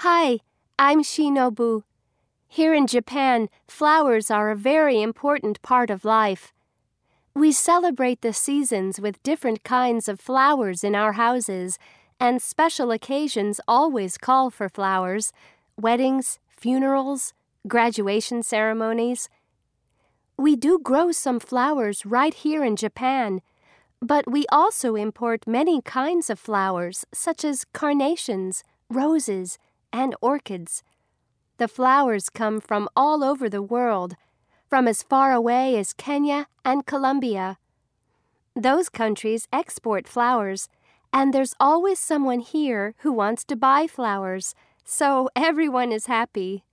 Hi, I'm Shinobu. Here in Japan, flowers are a very important part of life. We celebrate the seasons with different kinds of flowers in our houses, and special occasions always call for flowers weddings, funerals, graduation ceremonies. We do grow some flowers right here in Japan, but we also import many kinds of flowers, such as carnations, roses, and orchids. The flowers come from all over the world from as far away as Kenya and Colombia. Those countries export flowers, and there's always someone here who wants to buy flowers, so everyone is happy.